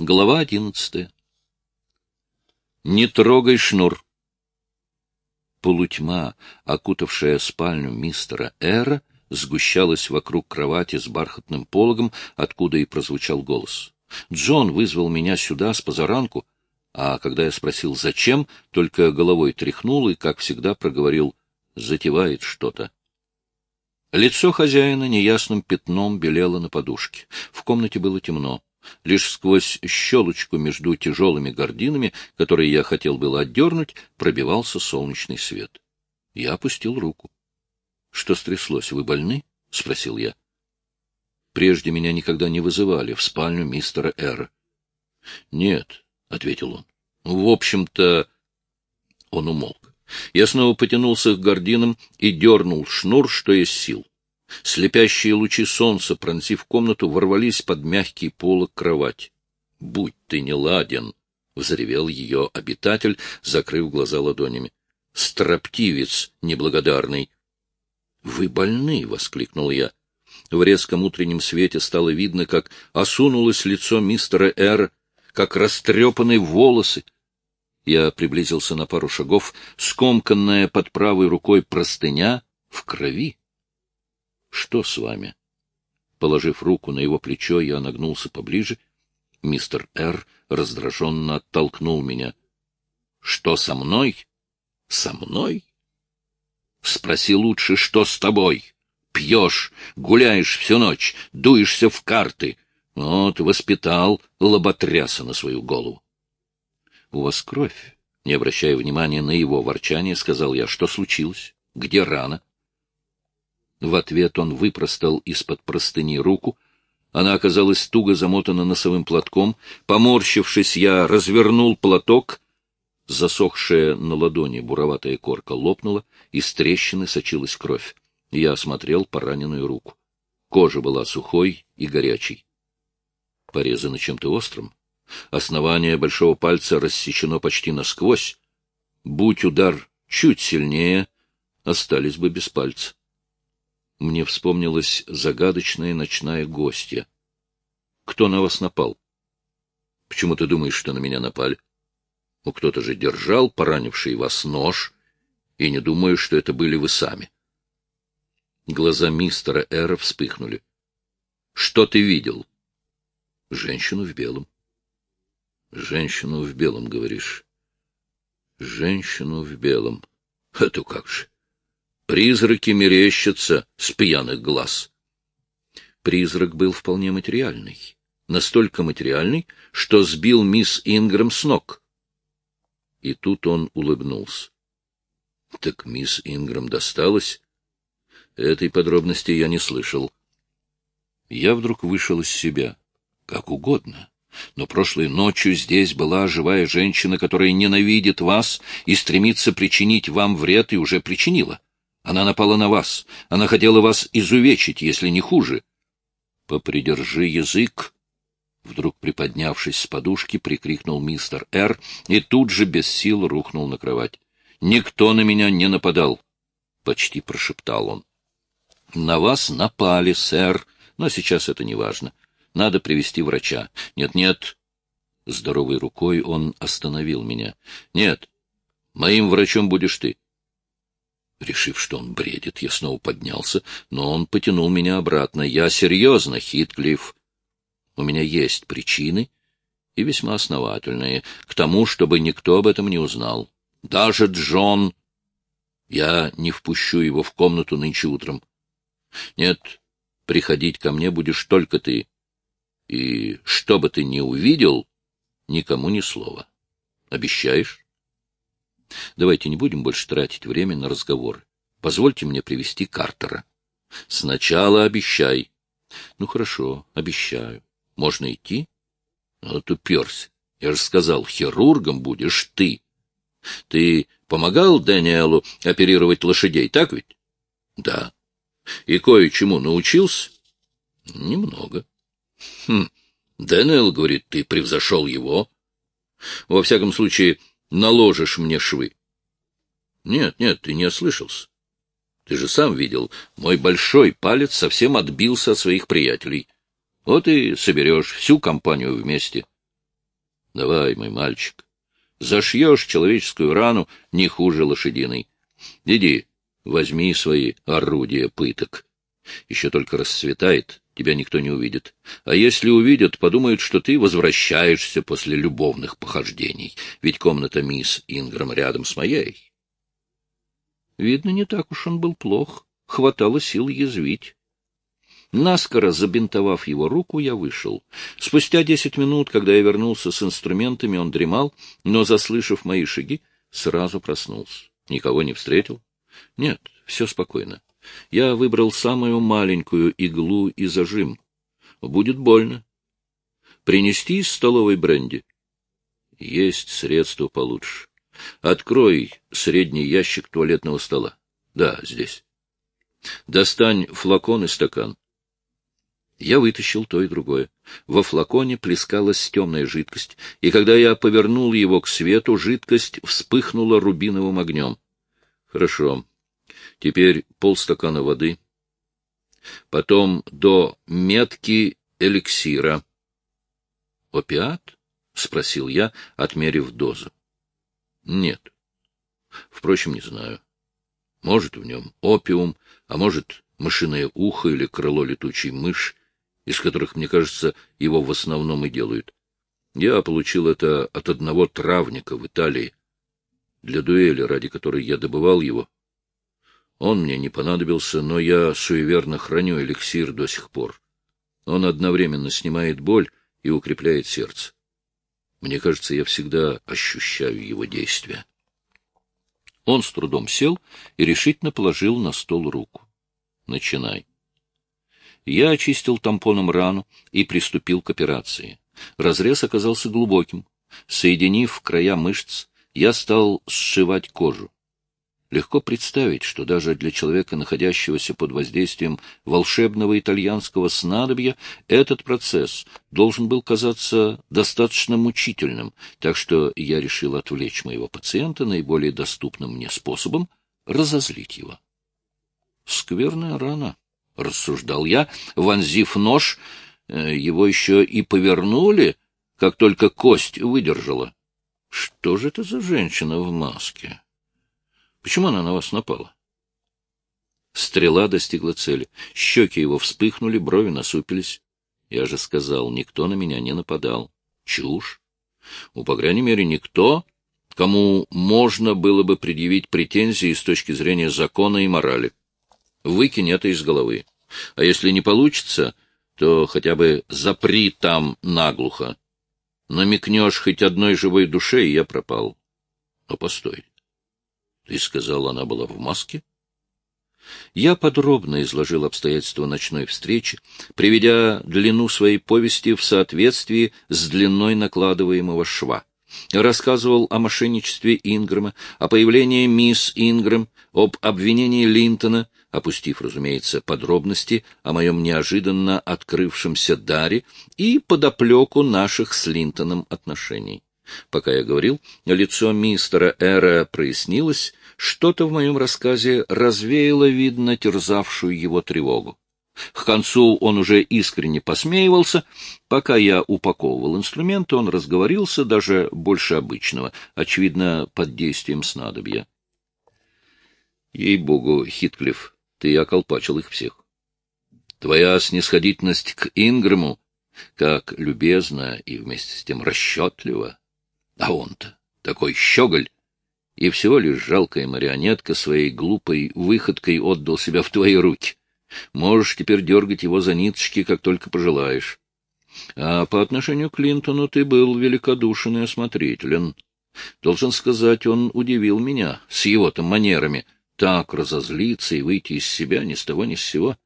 Глава одиннадцатая. Не трогай шнур. Полутьма, окутавшая спальню мистера Эра, сгущалась вокруг кровати с бархатным пологом, откуда и прозвучал голос. Джон вызвал меня сюда с позаранку, а когда я спросил, зачем, только головой тряхнул и, как всегда, проговорил «затевает что-то». Лицо хозяина неясным пятном белело на подушке. В комнате было темно. Лишь сквозь щелочку между тяжелыми гординами, которые я хотел было отдернуть, пробивался солнечный свет. Я опустил руку. — Что стряслось? Вы больны? — спросил я. Прежде меня никогда не вызывали в спальню мистера Р. — Нет, — ответил он. — В общем-то... Он умолк. Я снова потянулся к гординам и дернул шнур, что есть сил. Слепящие лучи солнца, пронзив комнату, ворвались под мягкий полок кровати. — Будь ты не ладен! — взревел ее обитатель, закрыв глаза ладонями. — Строптивец неблагодарный! — Вы больны! — воскликнул я. В резком утреннем свете стало видно, как осунулось лицо мистера Р., как растрепаны волосы. Я приблизился на пару шагов, скомканная под правой рукой простыня в крови. — Что с вами? Положив руку на его плечо, я нагнулся поближе. Мистер Р. раздраженно оттолкнул меня. — Что со мной? — Со мной? — Спроси лучше, что с тобой? Пьешь, гуляешь всю ночь, дуешься в карты. Вот, воспитал лоботряса на свою голову. — У вас кровь. Не обращая внимания на его ворчание, сказал я, что случилось, где рана. В ответ он выпростал из-под простыни руку. Она оказалась туго замотана носовым платком. Поморщившись, я развернул платок. Засохшая на ладони буроватая корка лопнула, из трещины сочилась кровь. Я осмотрел пораненную руку. Кожа была сухой и горячей. Порезано чем-то острым. Основание большого пальца рассечено почти насквозь. Будь удар чуть сильнее, остались бы без пальца. Мне вспомнилась загадочная ночная гостья. Кто на вас напал? Почему ты думаешь, что на меня напали? Ну, кто-то же держал поранивший вас нож, и не думаю, что это были вы сами. Глаза мистера Эра вспыхнули. Что ты видел? Женщину в белом. Женщину в белом, говоришь. Женщину в белом. Это как же? Призраки мерещатся с пьяных глаз. Призрак был вполне материальный. Настолько материальный, что сбил мисс Ингрэм с ног. И тут он улыбнулся. Так мисс Ингрэм досталось? Этой подробности я не слышал. Я вдруг вышел из себя. Как угодно. Но прошлой ночью здесь была живая женщина, которая ненавидит вас и стремится причинить вам вред, и уже причинила. Она напала на вас. Она хотела вас изувечить, если не хуже. Попридержи язык. Вдруг приподнявшись с подушки, прикрикнул мистер Р. и тут же без сил рухнул на кровать. Никто на меня не нападал. Почти прошептал он. На вас напали, сэр, но сейчас это не важно. Надо привести врача. Нет-нет. Здоровой рукой он остановил меня. Нет, моим врачом будешь ты. Решив, что он бредит, я снова поднялся, но он потянул меня обратно. Я серьезно, Хитклифф. У меня есть причины, и весьма основательные, к тому, чтобы никто об этом не узнал. Даже Джон... Я не впущу его в комнату нынче утром. Нет, приходить ко мне будешь только ты. И что бы ты ни увидел, никому ни слова. Обещаешь? Давайте не будем больше тратить время на разговоры. Позвольте мне привести Картера. Сначала обещай. Ну, хорошо, обещаю. Можно идти? Ну, уперся. Я же сказал, хирургом будешь ты. Ты помогал Дэниелу оперировать лошадей, так ведь? Да. И кое-чему научился? Немного. Хм. Дэниел говорит, ты превзошел его. Во всяком случае, наложишь мне швы. Нет, нет, ты не ослышался. Ты же сам видел, мой большой палец совсем отбился от своих приятелей. Вот и соберешь всю компанию вместе. Давай, мой мальчик, зашьешь человеческую рану не хуже лошадиной. Иди, возьми свои орудия пыток. Еще только расцветает, тебя никто не увидит. А если увидят, подумают, что ты возвращаешься после любовных похождений, ведь комната мисс Инграм рядом с моей. Видно, не так уж он был плох, хватало сил язвить. Наскоро забинтовав его руку, я вышел. Спустя десять минут, когда я вернулся с инструментами, он дремал, но, заслышав мои шаги, сразу проснулся. Никого не встретил? Нет, все спокойно. Я выбрал самую маленькую иглу и зажим. Будет больно. Принести из столовой бренди? Есть средство получше. Открой средний ящик туалетного стола. Да, здесь. Достань флакон и стакан. Я вытащил то и другое. Во флаконе плескалась темная жидкость, и когда я повернул его к свету, жидкость вспыхнула рубиновым огнем. Хорошо. Теперь полстакана воды. Потом до метки эликсира. — Опиат? — спросил я, отмерив дозу. — Нет. Впрочем, не знаю. Может, в нем опиум, а может, мышиное ухо или крыло летучей мышь, из которых, мне кажется, его в основном и делают. Я получил это от одного травника в Италии. Для дуэли, ради которой я добывал его, он мне не понадобился, но я суеверно храню эликсир до сих пор. Он одновременно снимает боль и укрепляет сердце. Мне кажется, я всегда ощущаю его действие. Он с трудом сел и решительно положил на стол руку. Начинай. Я очистил тампоном рану и приступил к операции. Разрез оказался глубоким. Соединив края мышц, я стал сшивать кожу. Легко представить, что даже для человека, находящегося под воздействием волшебного итальянского снадобья, этот процесс должен был казаться достаточно мучительным, так что я решил отвлечь моего пациента наиболее доступным мне способом — разозлить его. Скверная рана, — рассуждал я, вонзив нож, э, его еще и повернули, как только кость выдержала. Что же это за женщина в маске? Почему она на вас напала? Стрела достигла цели. Щеки его вспыхнули, брови насупились. Я же сказал, никто на меня не нападал. Чушь. У, по крайней мере, никто, кому можно было бы предъявить претензии с точки зрения закона и морали. Выкинь это из головы. А если не получится, то хотя бы запри там наглухо. Намекнешь хоть одной живой душе, и я пропал. Но постой. Ты сказал, она была в маске? Я подробно изложил обстоятельства ночной встречи, приведя длину своей повести в соответствии с длиной накладываемого шва. Рассказывал о мошенничестве Ингрэма, о появлении мисс Ингрэм, об обвинении Линтона, опустив, разумеется, подробности о моем неожиданно открывшемся даре и подоплеку наших с Линтоном отношений. Пока я говорил, лицо мистера Эра прояснилось, что-то в моем рассказе развеяло, видно, терзавшую его тревогу. К концу он уже искренне посмеивался. Пока я упаковывал инструменты, он разговорился даже больше обычного, очевидно, под действием снадобья. Ей-богу, Хитклифф, ты околпачил их всех. Твоя снисходительность к Инграму, как любезна и вместе с тем расчетлива, а он-то такой щеголь, и всего лишь жалкая марионетка своей глупой выходкой отдал себя в твои руки. Можешь теперь дергать его за ниточки, как только пожелаешь. А по отношению к Клинтону ты был великодушен и осмотрителен. Должен сказать, он удивил меня с его-то манерами так разозлиться и выйти из себя ни с того ни с сего.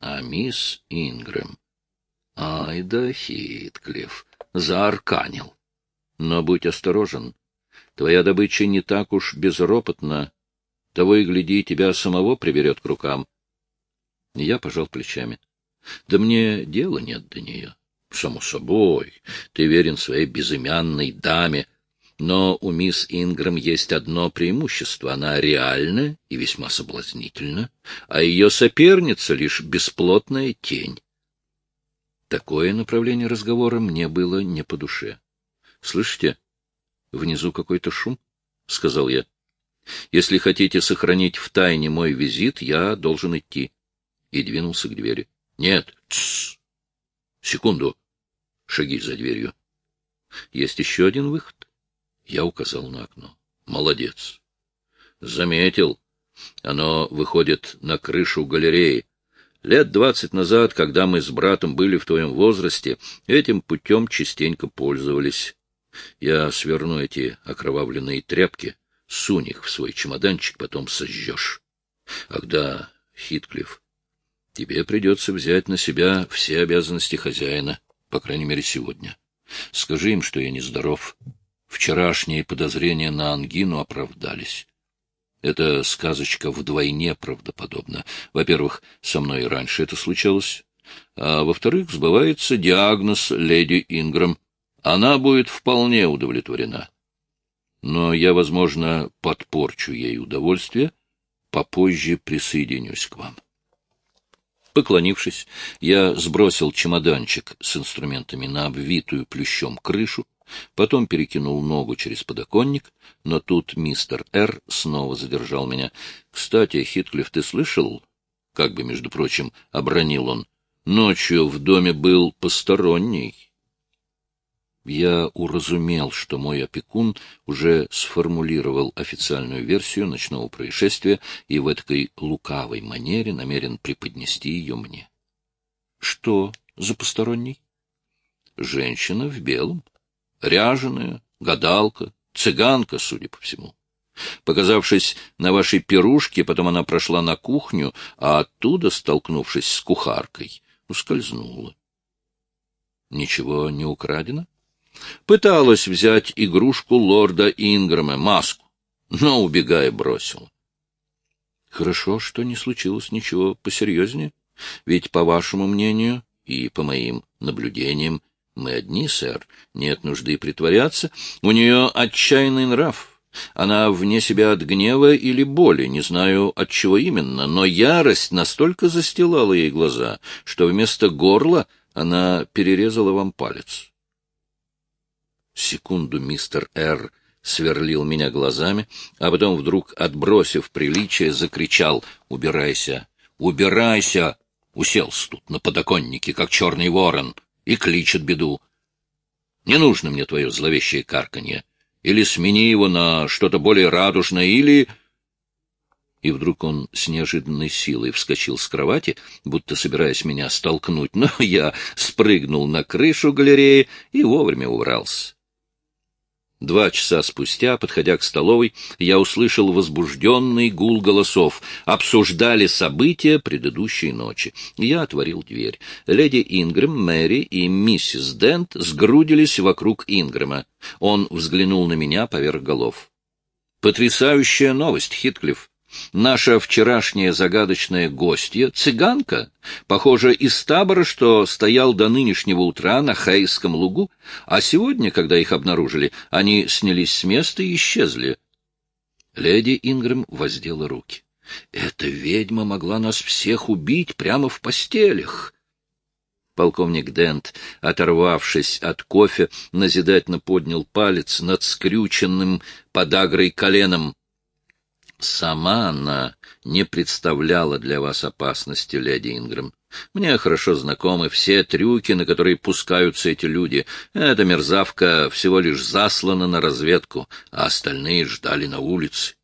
А мисс Ингрэм... Ай да Хитклифф, заарканил. Но будь осторожен. Твоя добыча не так уж безропотна. Того и гляди, тебя самого приберет к рукам. Я пожал плечами. Да мне дела нет до нее. Само собой, ты верен своей безымянной даме. Но у мисс Ингрэм есть одно преимущество. Она реальна и весьма соблазнительна, а ее соперница — лишь бесплотная тень. Такое направление разговора мне было не по душе. — Слышите? Внизу какой-то шум, — сказал я. — Если хотите сохранить в тайне мой визит, я должен идти. И двинулся к двери. — Нет, тссс. Секунду. Шаги за дверью. Есть еще один выход. Я указал на окно. Молодец. Заметил. Оно выходит на крышу галереи. Лет двадцать назад, когда мы с братом были в твоем возрасте, этим путем частенько пользовались. Я сверну эти окровавленные тряпки, сунь их в свой чемоданчик, потом сожжешь. Ах да, Хитклифф, тебе придется взять на себя все обязанности хозяина, по крайней мере, сегодня. Скажи им, что я нездоров. Вчерашние подозрения на ангину оправдались. Эта сказочка вдвойне правдоподобна. Во-первых, со мной и раньше это случалось. А во-вторых, сбывается диагноз леди Инграм. Она будет вполне удовлетворена. Но я, возможно, подпорчу ей удовольствие, попозже присоединюсь к вам. Поклонившись, я сбросил чемоданчик с инструментами на обвитую плющом крышу, потом перекинул ногу через подоконник, но тут мистер Р. снова задержал меня. — Кстати, Хитклифф, ты слышал? — как бы, между прочим, обронил он. — Ночью в доме был посторонний. Я уразумел, что мой опекун уже сформулировал официальную версию ночного происшествия и в этой лукавой манере намерен преподнести ее мне. — Что за посторонний? — Женщина в белом ряженая, гадалка, цыганка, судя по всему. Показавшись на вашей пирушке, потом она прошла на кухню, а оттуда, столкнувшись с кухаркой, ускользнула. Ничего не украдено? Пыталась взять игрушку лорда Инграма, маску, но, убегая, бросила. Хорошо, что не случилось ничего посерьезнее, ведь, по вашему мнению и по моим наблюдениям, мы одни, сэр, нет нужды притворяться. У нее отчаянный нрав. Она вне себя от гнева или боли, не знаю, от чего именно, но ярость настолько застилала ей глаза, что вместо горла она перерезала вам палец. Секунду мистер Р. сверлил меня глазами, а потом вдруг, отбросив приличие, закричал «Убирайся! Убирайся!» Уселся тут на подоконнике, как черный ворон — и кличет беду. Не нужно мне твое зловещее карканье. Или смени его на что-то более радужное, или... И вдруг он с неожиданной силой вскочил с кровати, будто собираясь меня столкнуть, но я спрыгнул на крышу галереи и вовремя убрался. Два часа спустя, подходя к столовой, я услышал возбужденный гул голосов. Обсуждали события предыдущей ночи. Я отворил дверь. Леди Ингрэм, Мэри и миссис Дент сгрудились вокруг Ингрэма. Он взглянул на меня поверх голов. «Потрясающая новость, Хитклифф. Наша вчерашняя загадочная гостья — цыганка, похоже, из табора, что стоял до нынешнего утра на Хайском лугу, а сегодня, когда их обнаружили, они снялись с места и исчезли. Леди Ингрэм воздела руки. «Эта ведьма могла нас всех убить прямо в постелях!» Полковник Дент, оторвавшись от кофе, назидательно поднял палец над скрюченным подагрой коленом. Сама она не представляла для вас опасности, леди Ингрэм. Мне хорошо знакомы все трюки, на которые пускаются эти люди. Эта мерзавка всего лишь заслана на разведку, а остальные ждали на улице.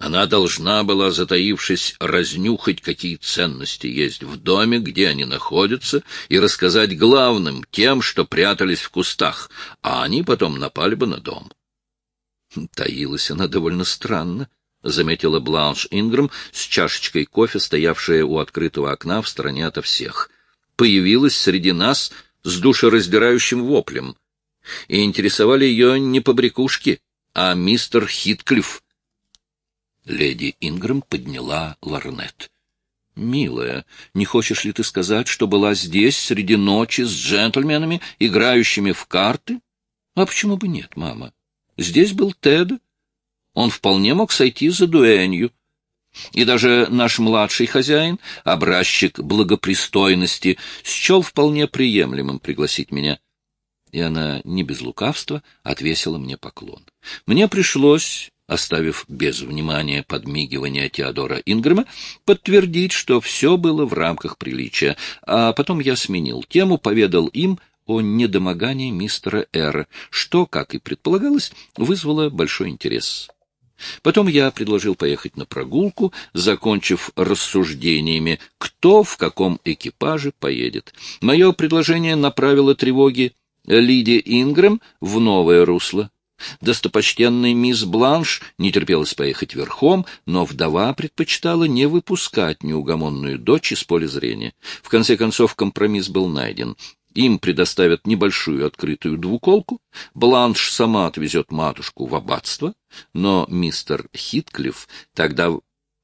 Она должна была, затаившись, разнюхать, какие ценности есть в доме, где они находятся, и рассказать главным, тем, что прятались в кустах, а они потом напали бы на дом. Таилась она довольно странно. — заметила Бланш Инграм с чашечкой кофе, стоявшая у открытого окна в стороне ото всех. Появилась среди нас с душераздирающим воплем. И интересовали ее не побрякушки, а мистер Хитклифф. Леди Инграм подняла ларнет. — Милая, не хочешь ли ты сказать, что была здесь среди ночи с джентльменами, играющими в карты? — А почему бы нет, мама? Здесь был Тед, он вполне мог сойти за дуэнью. И даже наш младший хозяин, образчик благопристойности, счел вполне приемлемым пригласить меня. И она не без лукавства отвесила мне поклон. Мне пришлось оставив без внимания подмигивания Теодора Ингрэма, подтвердить, что все было в рамках приличия, а потом я сменил тему, поведал им о недомогании мистера Р, что, как и предполагалось, вызвало большой интерес. Потом я предложил поехать на прогулку, закончив рассуждениями, кто в каком экипаже поедет. Мое предложение направило тревоги Лиди Ингрэм в новое русло. Достопочтенный мисс Бланш не терпелось поехать верхом, но вдова предпочитала не выпускать неугомонную дочь из поля зрения. В конце концов компромисс был найден. Им предоставят небольшую открытую двуколку, Бланш сама отвезет матушку в аббатство, но мистер Хитклифф тогда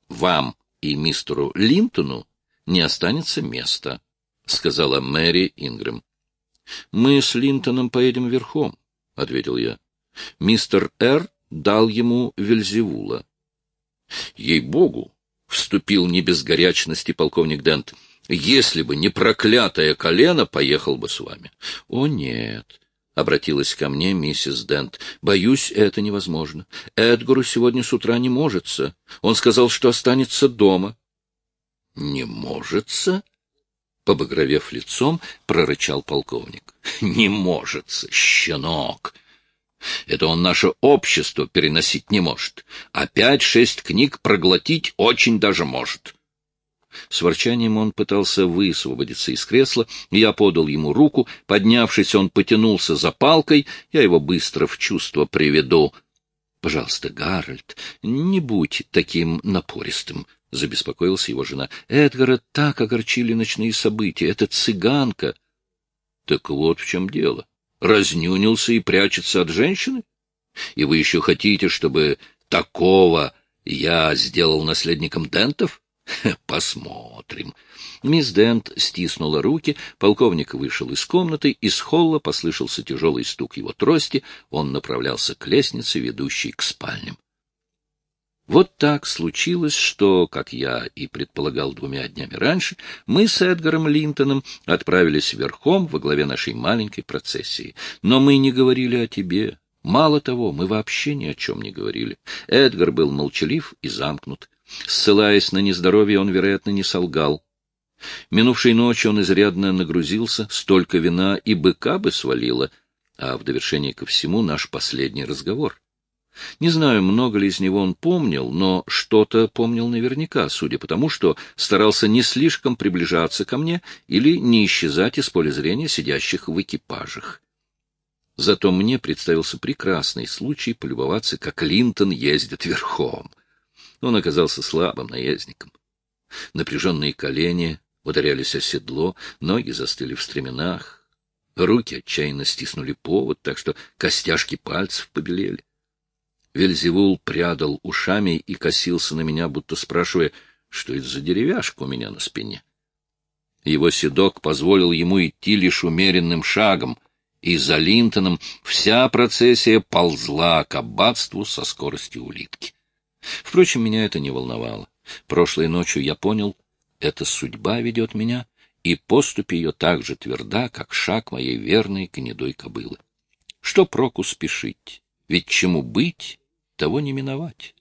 вам и мистеру Линтону не останется места, — сказала Мэри Ингрэм. — Мы с Линтоном поедем верхом, — ответил я. Мистер Р. дал ему Вельзевула. — Ей-богу! — вступил не без горячности полковник Дент. — Если бы не проклятое колено, поехал бы с вами. — О, нет! — обратилась ко мне миссис Дент. — Боюсь, это невозможно. Эдгару сегодня с утра не можется. Он сказал, что останется дома. — Не можется? — побагровев лицом, прорычал полковник. — Не можется, щенок! — это он наше общество переносить не может, а пять-шесть книг проглотить очень даже может. С ворчанием он пытался высвободиться из кресла, я подал ему руку. Поднявшись, он потянулся за палкой, я его быстро в чувство приведу. — Пожалуйста, Гарольд, не будь таким напористым, — забеспокоилась его жена. — Эдгара так огорчили ночные события. Это цыганка. — Так вот в чем дело. — разнюнился и прячется от женщины? И вы еще хотите, чтобы такого я сделал наследником Дентов? Посмотрим. Мисс Дент стиснула руки, полковник вышел из комнаты, из холла послышался тяжелый стук его трости, он направлялся к лестнице, ведущей к спальням. Вот так случилось, что, как я и предполагал двумя днями раньше, мы с Эдгаром Линтоном отправились верхом во главе нашей маленькой процессии. Но мы не говорили о тебе. Мало того, мы вообще ни о чем не говорили. Эдгар был молчалив и замкнут. Ссылаясь на нездоровье, он, вероятно, не солгал. Минувшей ночью он изрядно нагрузился, столько вина и быка бы свалило, а в довершение ко всему наш последний разговор — не знаю, много ли из него он помнил, но что-то помнил наверняка, судя по тому, что старался не слишком приближаться ко мне или не исчезать из поля зрения сидящих в экипажах. Зато мне представился прекрасный случай полюбоваться, как Линтон ездит верхом. Он оказался слабым наездником. Напряженные колени ударялись о седло, ноги застыли в стременах, руки отчаянно стиснули повод, так что костяшки пальцев побелели. Вельзевул прядал ушами и косился на меня, будто спрашивая, что это за деревяшка у меня на спине. Его седок позволил ему идти лишь умеренным шагом, и за Линтоном вся процессия ползла к аббатству со скоростью улитки. Впрочем, меня это не волновало. Прошлой ночью я понял, эта судьба ведет меня, и поступь ее так же тверда, как шаг моей верной гнедой кобылы. Что проку спешить? Ведь чему быть, того не миновать.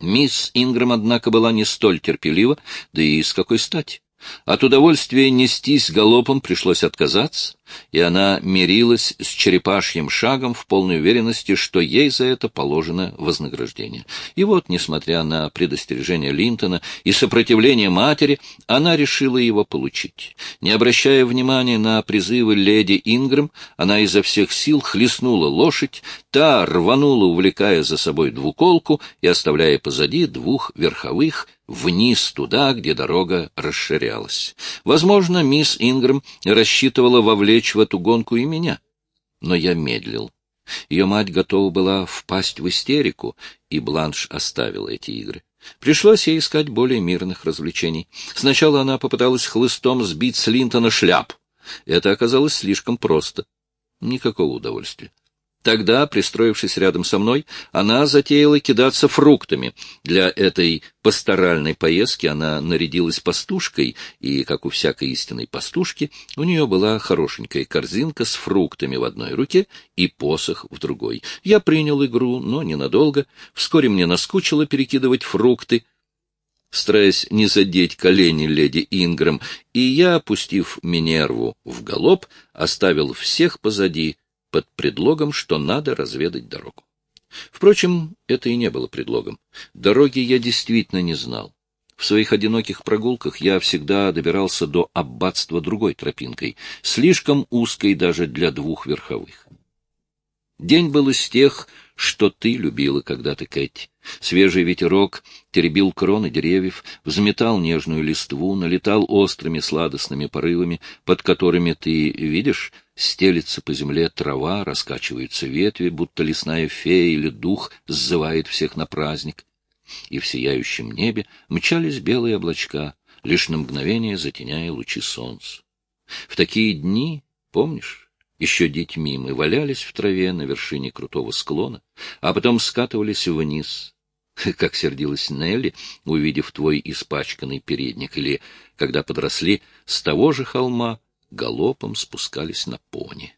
Мисс Ингрэм, однако, была не столь терпелива, да и с какой стати. От удовольствия нестись галопом пришлось отказаться, и она мирилась с черепашьим шагом в полной уверенности, что ей за это положено вознаграждение. И вот, несмотря на предостережение Линтона и сопротивление матери, она решила его получить. Не обращая внимания на призывы леди Ингрэм, она изо всех сил хлестнула лошадь, та рванула, увлекая за собой двуколку и оставляя позади двух верховых, вниз туда, где дорога расширялась. Возможно, мисс Ингрэм рассчитывала вовлечь в эту гонку и меня. Но я медлил. Ее мать готова была впасть в истерику, и Бланш оставила эти игры. Пришлось ей искать более мирных развлечений. Сначала она попыталась хлыстом сбить с Линтона шляп. Это оказалось слишком просто. Никакого удовольствия. Тогда, пристроившись рядом со мной, она затеяла кидаться фруктами. Для этой пасторальной поездки она нарядилась пастушкой, и, как у всякой истинной пастушки, у нее была хорошенькая корзинка с фруктами в одной руке и посох в другой. Я принял игру, но ненадолго. Вскоре мне наскучило перекидывать фрукты, стараясь не задеть колени леди Инграм, и я, опустив Минерву в галоп, оставил всех позади, под предлогом, что надо разведать дорогу. Впрочем, это и не было предлогом. Дороги я действительно не знал. В своих одиноких прогулках я всегда добирался до аббатства другой тропинкой, слишком узкой даже для двух верховых. День был из тех, что ты любила когда-то, Кэти. Свежий ветерок теребил кроны деревьев, взметал нежную листву, налетал острыми сладостными порывами, под которыми ты, видишь, стелится по земле трава, раскачиваются ветви, будто лесная фея или дух сзывает всех на праздник. И в сияющем небе мчались белые облачка, лишь на мгновение затеняя лучи солнца. В такие дни, помнишь, еще детьми мы валялись в траве на вершине крутого склона, а потом скатывались вниз. Как сердилась Нелли, увидев твой испачканный передник, или, когда подросли, с того же холма галопом спускались на пони.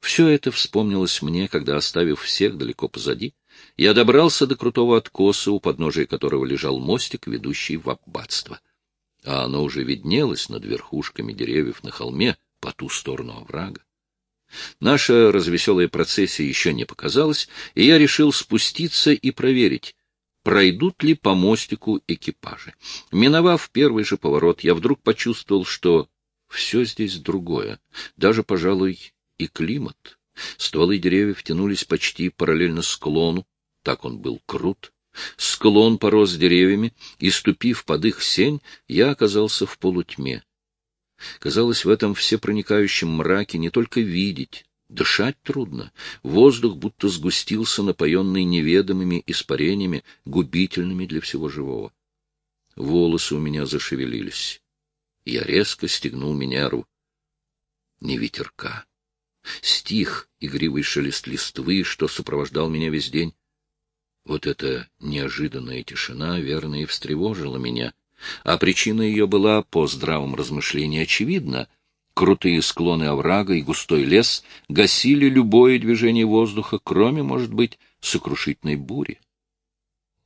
Все это вспомнилось мне, когда, оставив всех далеко позади, я добрался до крутого откоса, у подножия которого лежал мостик, ведущий в аббатство. А оно уже виднелось над верхушками деревьев на холме по ту сторону оврага. Наша развеселая процессия еще не показалась, и я решил спуститься и проверить, пройдут ли по мостику экипажи. Миновав первый же поворот, я вдруг почувствовал, что все здесь другое, даже, пожалуй, и климат. Стволы деревьев тянулись почти параллельно склону, так он был крут. Склон порос деревьями, и, ступив под их сень, я оказался в полутьме. Казалось, в этом всепроникающем мраке не только видеть, дышать трудно. Воздух будто сгустился, напоенный неведомыми испарениями, губительными для всего живого. Волосы у меня зашевелились. Я резко стегнул Минеру. Не ветерка. Стих, игривый шелест листвы, что сопровождал меня весь день. Вот эта неожиданная тишина, верно, и встревожила меня — а причина ее была, по здравом размышлении, очевидна. Крутые склоны оврага и густой лес гасили любое движение воздуха, кроме, может быть, сокрушительной бури.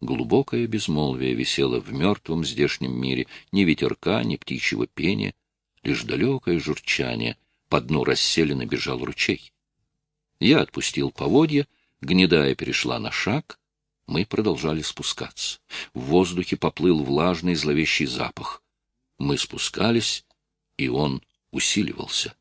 Глубокое безмолвие висело в мертвом здешнем мире, ни ветерка, ни птичьего пения, лишь далекое журчание, по дну расселенно бежал ручей. Я отпустил поводья, гнедая перешла на шаг, мы продолжали спускаться. В воздухе поплыл влажный зловещий запах. Мы спускались, и он усиливался.